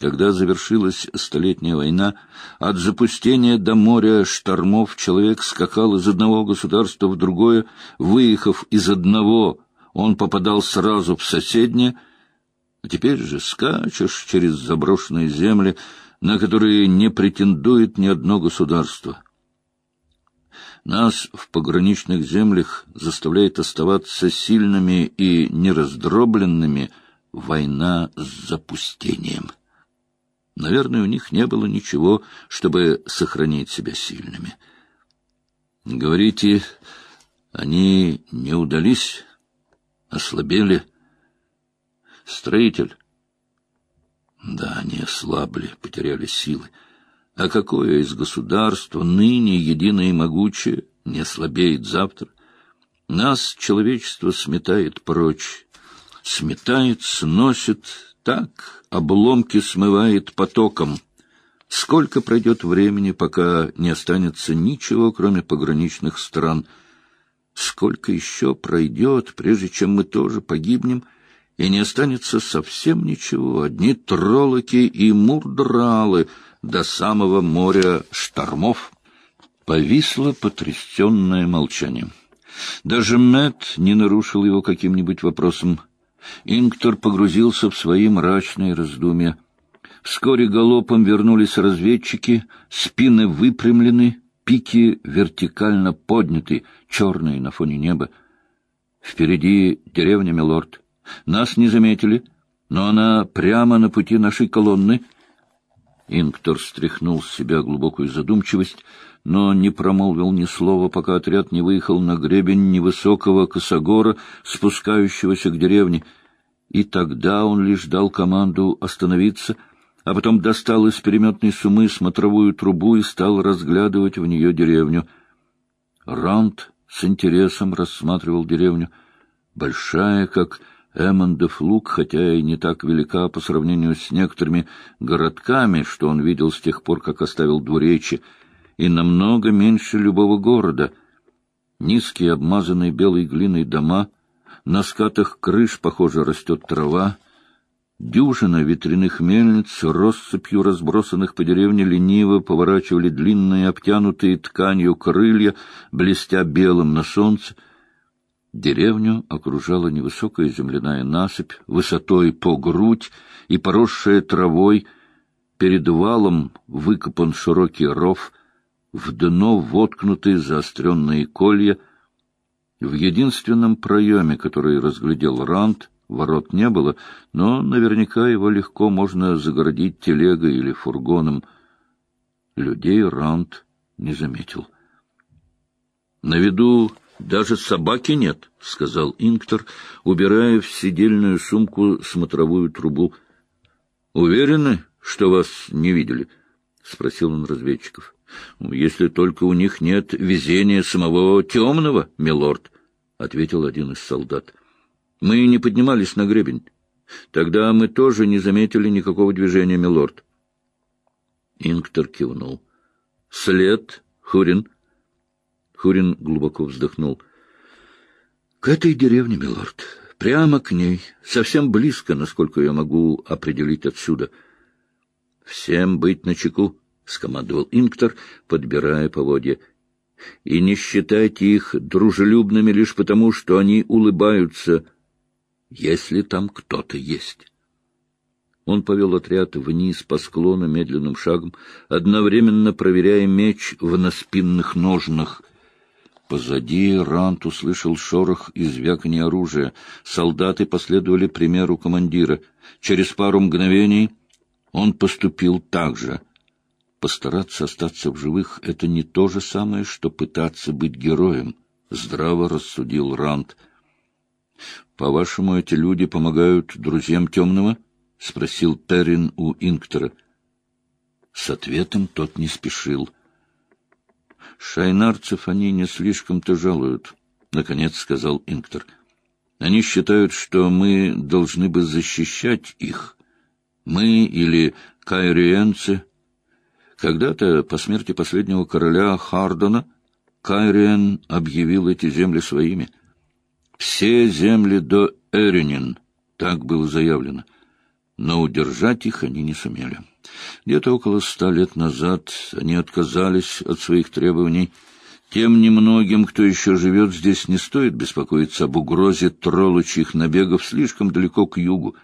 Когда завершилась Столетняя война, от запустения до моря штормов человек скакал из одного государства в другое, выехав из одного, он попадал сразу в соседнее, а теперь же скачешь через заброшенные земли, на которые не претендует ни одно государство. Нас в пограничных землях заставляет оставаться сильными и нераздробленными война с запустением. Наверное, у них не было ничего, чтобы сохранить себя сильными. Говорите, они не удались, ослабели? Строитель? Да, они ослабли, потеряли силы. А какое из государства ныне единое и могучее не слабеет завтра? Нас человечество сметает прочь, сметает, сносит, так обломки смывает потоком. Сколько пройдет времени, пока не останется ничего, кроме пограничных стран? Сколько еще пройдет, прежде чем мы тоже погибнем, и не останется совсем ничего, одни троллоки и мурдралы до самого моря штормов? Повисло потрясенное молчание. Даже Мэтт не нарушил его каким-нибудь вопросом. Инктор погрузился в свои мрачные раздумья. Вскоре галопом вернулись разведчики, спины выпрямлены, пики вертикально подняты, черные на фоне неба. Впереди деревня Милорд. Нас не заметили, но она прямо на пути нашей колонны. Инктор стряхнул с себя глубокую задумчивость, но не промолвил ни слова, пока отряд не выехал на гребень невысокого косогора, спускающегося к деревне — и тогда он лишь дал команду остановиться, а потом достал из переметной сумы смотровую трубу и стал разглядывать в нее деревню. Раунд с интересом рассматривал деревню. Большая, как Эммондов луг, хотя и не так велика по сравнению с некоторыми городками, что он видел с тех пор, как оставил двуречи, и намного меньше любого города. Низкие, обмазанные белой глиной дома — на скатах крыш, похоже, растет трава. Дюжина ветряных мельниц, россыпью разбросанных по деревне, лениво поворачивали длинные, обтянутые тканью крылья, блестя белым на солнце. Деревню окружала невысокая земляная насыпь, высотой по грудь и поросшая травой. Перед валом выкопан широкий ров, в дно воткнуты заостренные колья — в единственном проеме, который разглядел Ранд, ворот не было, но наверняка его легко можно загородить телегой или фургоном. Людей Ранд не заметил. — На виду даже собаки нет, — сказал Инктор, убирая в сидельную сумку смотровую трубу. — Уверены, что вас не видели? — спросил он разведчиков. — Если только у них нет везения самого темного, милорд, — ответил один из солдат. — Мы не поднимались на гребень. Тогда мы тоже не заметили никакого движения, милорд. Инктор кивнул. — След, Хурин. Хурин глубоко вздохнул. — К этой деревне, милорд. Прямо к ней. Совсем близко, насколько я могу определить отсюда. — Всем быть начеку, — скомандовал Инктор, подбирая поводья. — И не считайте их дружелюбными лишь потому, что они улыбаются, если там кто-то есть. Он повел отряд вниз по склону медленным шагом, одновременно проверяя меч в наспинных ножнах. Позади Рант услышал шорох и звяканье оружия. Солдаты последовали примеру командира. Через пару мгновений он поступил так же — Постараться остаться в живых — это не то же самое, что пытаться быть героем, — здраво рассудил Ранд. — По-вашему, эти люди помогают друзьям Темного? — спросил Перрин у Инктора. С ответом тот не спешил. — Шайнарцев они не слишком-то жалуют, — наконец сказал Инктор. — Они считают, что мы должны бы защищать их. Мы или кайриенцы — когда-то, по смерти последнего короля Хардона, Кайриен объявил эти земли своими. Все земли до Эринин, так было заявлено. Но удержать их они не сумели. Где-то около ста лет назад они отказались от своих требований. Тем немногим, кто еще живет здесь, не стоит беспокоиться об угрозе троллочьих набегов слишком далеко к югу.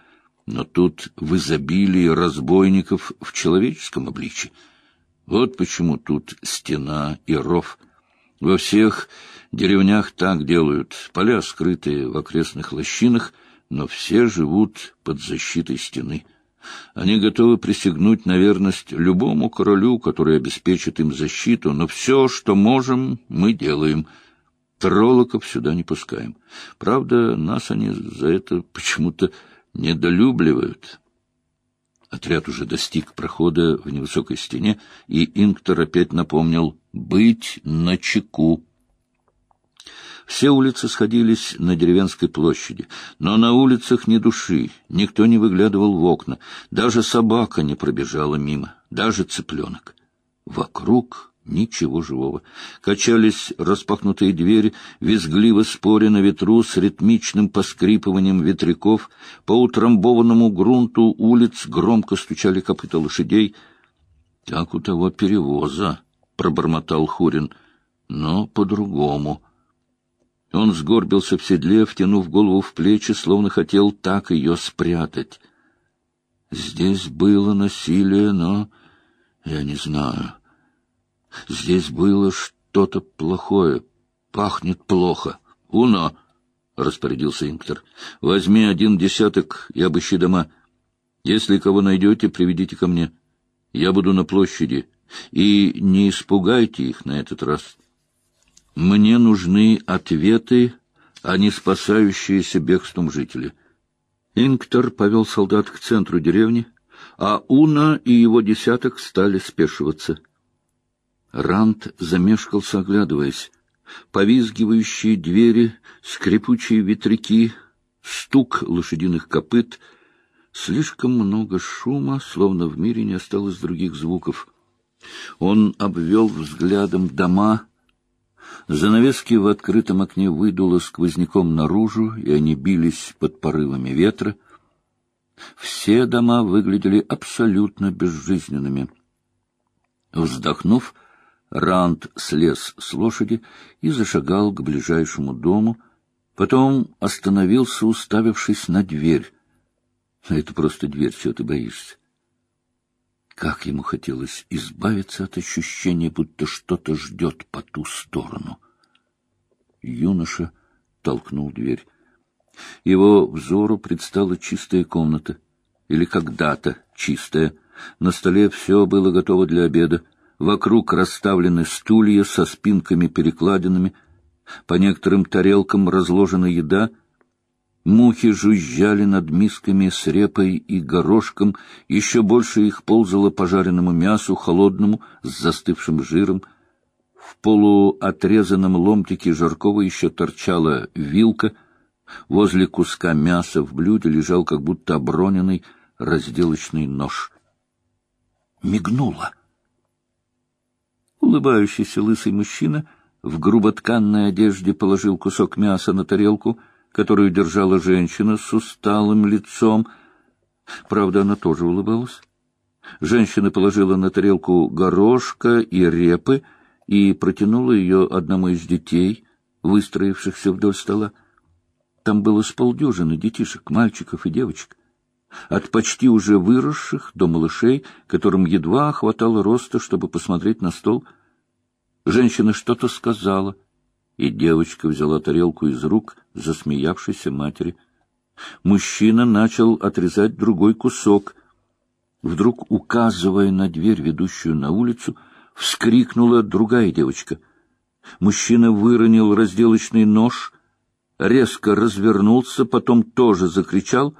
Но тут в изобилии разбойников в человеческом обличье. Вот почему тут стена и ров. Во всех деревнях так делают, поля скрытые в окрестных лощинах, но все живут под защитой стены. Они готовы присягнуть на верность любому королю, который обеспечит им защиту, но все, что можем, мы делаем. Троллоков сюда не пускаем. Правда, нас они за это почему-то недолюбливают. Отряд уже достиг прохода в невысокой стене, и Инктор опять напомнил «быть начеку». Все улицы сходились на деревенской площади, но на улицах ни души, никто не выглядывал в окна, даже собака не пробежала мимо, даже цыпленок. Вокруг Ничего живого. Качались распахнутые двери, визгливо споря на ветру с ритмичным поскрипыванием ветряков. По утрамбованному грунту улиц громко стучали копыта лошадей. — Так у того перевоза, — пробормотал Хурин, — но по-другому. Он сгорбился в седле, втянув голову в плечи, словно хотел так ее спрятать. Здесь было насилие, но я не знаю. Здесь было что-то плохое. Пахнет плохо. Уно, — распорядился Инктор, — возьми один десяток и обыщи дома. Если кого найдете, приведите ко мне. Я буду на площади. И не испугайте их на этот раз. Мне нужны ответы, а не спасающиеся бегством жители. Инктор повел солдат к центру деревни, а Уна и его десяток стали спешиваться. Ранд замешкался, оглядываясь. Повизгивающие двери, скрипучие ветряки, стук лошадиных копыт. Слишком много шума, словно в мире не осталось других звуков. Он обвел взглядом дома. Занавески в открытом окне выдуло сквозняком наружу, и они бились под порывами ветра. Все дома выглядели абсолютно безжизненными. Вздохнув, Ранд слез с лошади и зашагал к ближайшему дому, потом остановился, уставившись на дверь. Это просто дверь, чего ты боишься? Как ему хотелось избавиться от ощущения, будто что-то ждет по ту сторону. Юноша толкнул дверь. Его взору предстала чистая комната, или когда-то чистая. На столе все было готово для обеда. Вокруг расставлены стулья со спинками-перекладинами, по некоторым тарелкам разложена еда, мухи жужжали над мисками с репой и горошком, еще больше их ползало по жареному мясу, холодному, с застывшим жиром. В полуотрезанном ломтике жаркого еще торчала вилка, возле куска мяса в блюде лежал как будто оброненный разделочный нож. Мигнуло. Улыбающийся лысый мужчина в груботканной одежде положил кусок мяса на тарелку, которую держала женщина с усталым лицом. Правда, она тоже улыбалась. Женщина положила на тарелку горошка и репы и протянула ее одному из детей, выстроившихся вдоль стола. Там было с полдюжины детишек, мальчиков и девочек. От почти уже выросших до малышей, которым едва хватало роста, чтобы посмотреть на стол — Женщина что-то сказала, и девочка взяла тарелку из рук засмеявшейся матери. Мужчина начал отрезать другой кусок. Вдруг, указывая на дверь, ведущую на улицу, вскрикнула другая девочка. Мужчина выронил разделочный нож, резко развернулся, потом тоже закричал.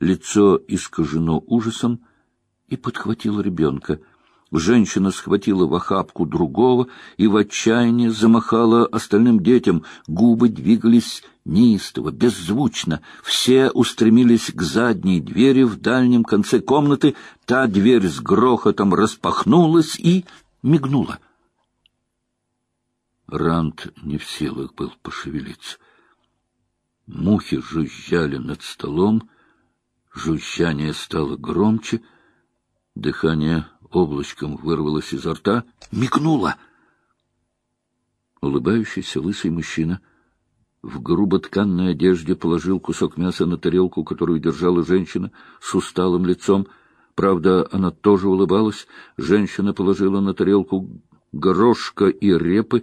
Лицо искажено ужасом и подхватил ребенка — Женщина схватила в охапку другого и в отчаянии замахала остальным детям. Губы двигались неистово, беззвучно. Все устремились к задней двери в дальнем конце комнаты. Та дверь с грохотом распахнулась и мигнула. Ранд не в силах был пошевелиться. Мухи жужжали над столом, Жужжание стало громче, дыхание облачком вырвалось изо рта, мигнуло. Улыбающийся лысый мужчина в груботканной одежде положил кусок мяса на тарелку, которую держала женщина с усталым лицом. Правда, она тоже улыбалась. Женщина положила на тарелку горошка и репы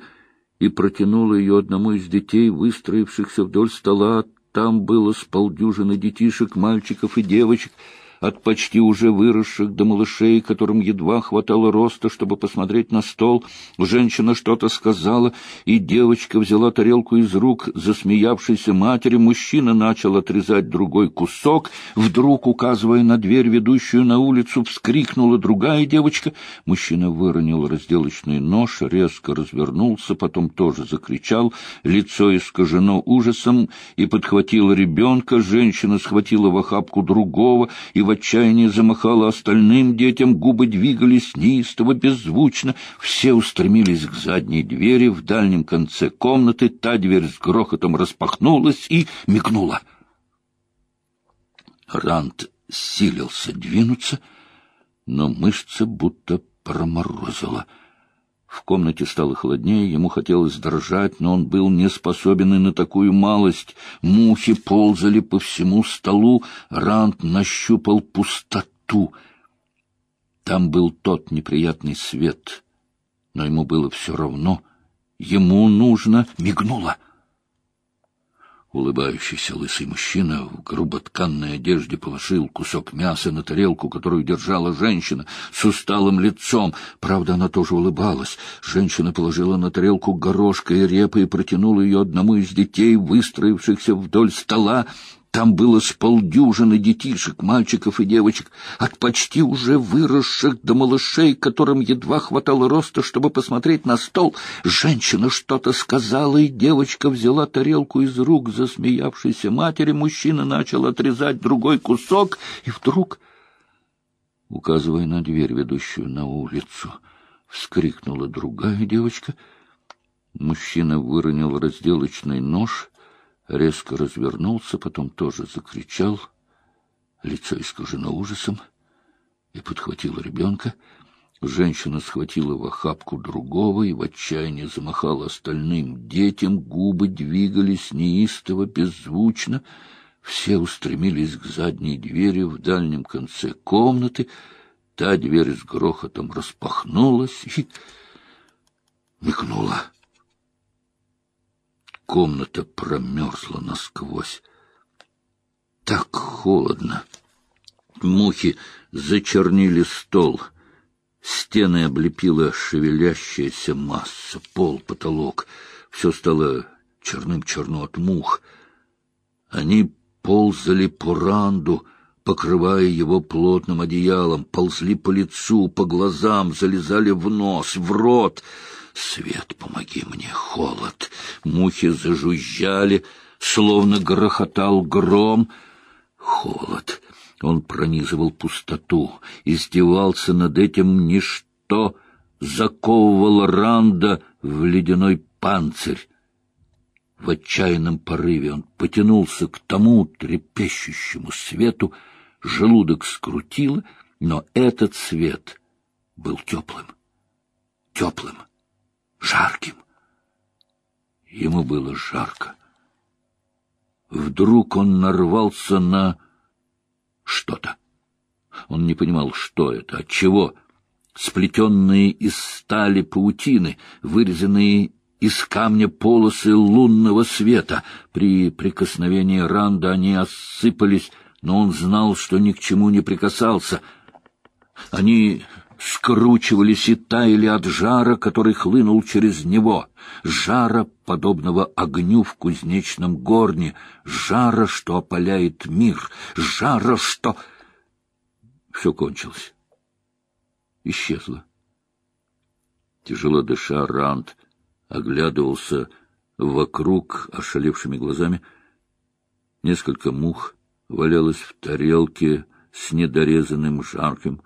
и протянула ее одному из детей, выстроившихся вдоль стола. Там было с полдюжины детишек, мальчиков и девочек — от почти уже выросших до малышей, которым едва хватало роста, чтобы посмотреть на стол. Женщина что-то сказала, и девочка взяла тарелку из рук засмеявшейся матери. Мужчина начал отрезать другой кусок. Вдруг, указывая на дверь, ведущую на улицу, вскрикнула другая девочка. Мужчина выронил разделочный нож, резко развернулся, потом тоже закричал. Лицо искажено ужасом и подхватило ребенка. Женщина схватила в охапку другого и в отчаянии замахала остальным детям, губы двигались неистово, беззвучно. Все устремились к задней двери в дальнем конце комнаты. Та дверь с грохотом распахнулась и мигнула. Рант силился двинуться, но мышцы будто проморозило — в комнате стало холоднее, ему хотелось дрожать, но он был не способен и на такую малость. Мухи ползали по всему столу, Рант нащупал пустоту. Там был тот неприятный свет, но ему было все равно. Ему нужно... Мигнуло — Улыбающийся лысый мужчина в груботканной одежде положил кусок мяса на тарелку, которую держала женщина с усталым лицом. Правда, она тоже улыбалась. Женщина положила на тарелку горошка и репы и протянула ее одному из детей, выстроившихся вдоль стола. Там было с полдюжины детишек, мальчиков и девочек, от почти уже выросших до малышей, которым едва хватало роста, чтобы посмотреть на стол. Женщина что-то сказала, и девочка взяла тарелку из рук засмеявшейся матери. Мужчина начал отрезать другой кусок, и вдруг, указывая на дверь, ведущую на улицу, вскрикнула другая девочка. Мужчина выронил разделочный нож резко развернулся, потом тоже закричал, лицо искажено ужасом, и подхватил ребенка. Женщина схватила в охапку другого и в отчаянии замахала остальным детям, губы двигались неистово, беззвучно. Все устремились к задней двери в дальнем конце комнаты. Та дверь с грохотом распахнулась и мигнула. Комната промерзла насквозь. Так холодно. Мухи зачернили стол. Стены облепила шевелящаяся масса, пол, потолок. Все стало черным-черно от мух. Они ползали по ранду, покрывая его плотным одеялом, ползли по лицу, по глазам, залезали в нос, в рот — Свет, помоги мне, холод. Мухи зажужжали, словно грохотал гром. Холод. Он пронизывал пустоту, издевался над этим ничто, заковывал Ранда в ледяной панцирь. В отчаянном порыве он потянулся к тому трепещущему свету, желудок скрутило, но этот свет был теплым, теплым жарким. Ему было жарко. Вдруг он нарвался на что-то. Он не понимал, что это, от чего. Сплетенные из стали паутины, вырезанные из камня полосы лунного света. При прикосновении Ранда они осыпались, но он знал, что ни к чему не прикасался. Они скручивались и таяли от жара, который хлынул через него, жара, подобного огню в кузнечном горне, жара, что опаляет мир, жара, что... Все кончилось. Исчезло. Тяжело дыша, Ранд оглядывался вокруг ошалевшими глазами. Несколько мух валялось в тарелке с недорезанным жарким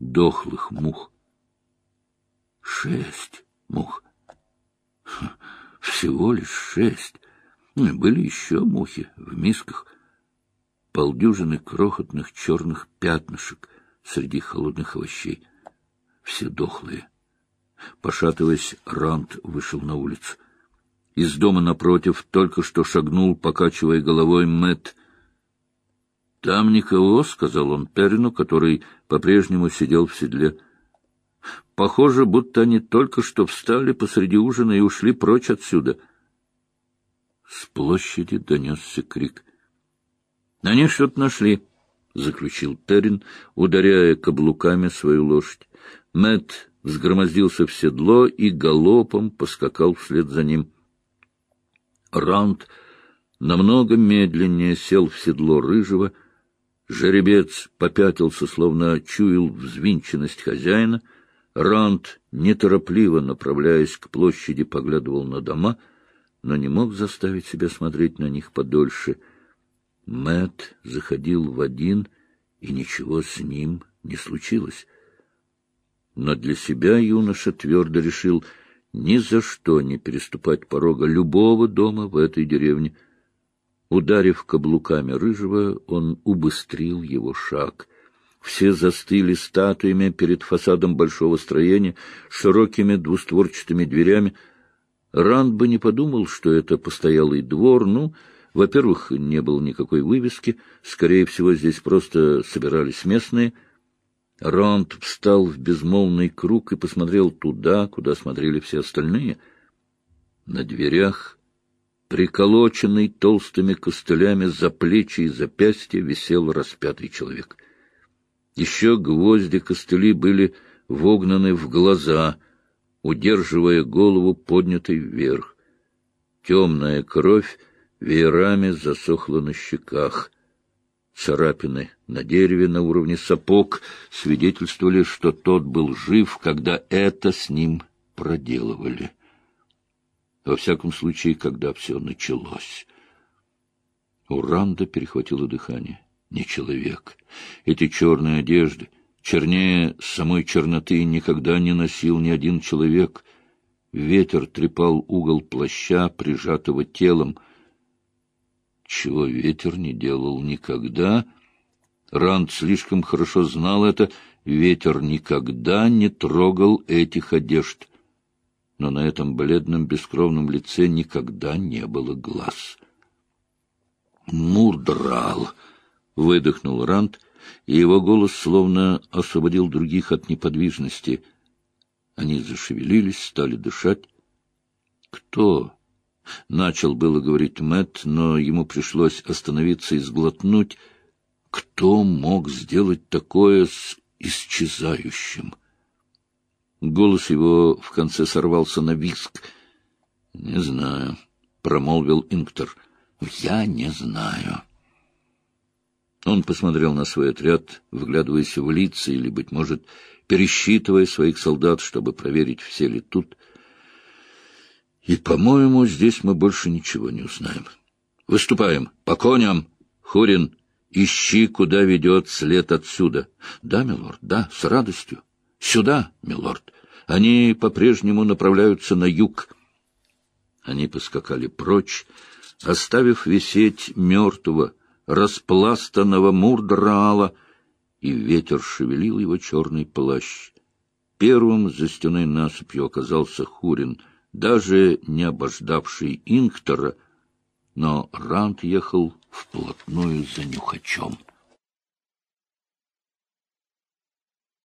дохлых мух. Шесть мух. Всего лишь шесть. Ну, были еще мухи в мисках. полдюжины крохотных черных пятнышек среди холодных овощей. Все дохлые. Пошатываясь, Рант вышел на улицу. Из дома напротив только что шагнул, покачивая головой, Мэтт. — Там никого, — сказал он Перину, который по-прежнему сидел в седле. — Похоже, будто они только что встали посреди ужина и ушли прочь отсюда. С площади донесся крик. — Они что-то нашли, — заключил Террин, ударяя каблуками свою лошадь. Мэтт взгромоздился в седло и галопом поскакал вслед за ним. Раунд намного медленнее сел в седло рыжего, Жеребец попятился, словно чуял взвинченность хозяина. Ранд, неторопливо направляясь к площади, поглядывал на дома, но не мог заставить себя смотреть на них подольше. Мэт заходил в один, и ничего с ним не случилось. Но для себя юноша твердо решил ни за что не переступать порога любого дома в этой деревне — Ударив каблуками рыжего, он убыстрил его шаг. Все застыли статуями перед фасадом большого строения, широкими двустворчатыми дверями. Ранд бы не подумал, что это постоялый двор, ну, во-первых, не было никакой вывески, скорее всего, здесь просто собирались местные. Ранд встал в безмолвный круг и посмотрел туда, куда смотрели все остальные. На дверях Приколоченный толстыми костылями за плечи и запястья висел распятый человек. Еще гвозди костыли были вогнаны в глаза, удерживая голову поднятой вверх. Темная кровь веерами засохла на щеках. Царапины на дереве на уровне сапог свидетельствовали, что тот был жив, когда это с ним проделывали. Во всяком случае, когда все началось. У Ранда перехватило дыхание. Не человек. Эти черные одежды, чернее самой черноты, никогда не носил ни один человек. Ветер трепал угол плаща, прижатого телом. Чего ветер не делал никогда? Ранд слишком хорошо знал это. Ветер никогда не трогал этих одежд но на этом бледном бескровном лице никогда не было глаз. «Мурдрал!» — выдохнул Рант, и его голос словно освободил других от неподвижности. Они зашевелились, стали дышать. «Кто?» — начал было говорить Мэт, но ему пришлось остановиться и сглотнуть. «Кто мог сделать такое с исчезающим?» Голос его в конце сорвался на виск. — Не знаю, — промолвил Инктор. — Я не знаю. Он посмотрел на свой отряд, вглядываясь в лица или, быть может, пересчитывая своих солдат, чтобы проверить, все ли тут. И, по-моему, здесь мы больше ничего не узнаем. Выступаем! По коням! Хурин, ищи, куда ведет след отсюда. Да, милорд, да, с радостью. Сюда, милорд. Они по-прежнему направляются на юг. Они поскакали прочь, оставив висеть мертвого, распластанного мурдрала, и ветер шевелил его черный плащ. Первым за стеной насыпью оказался Хурин, даже не обождавший Инктора, но Рант ехал вплотную за нюхачом.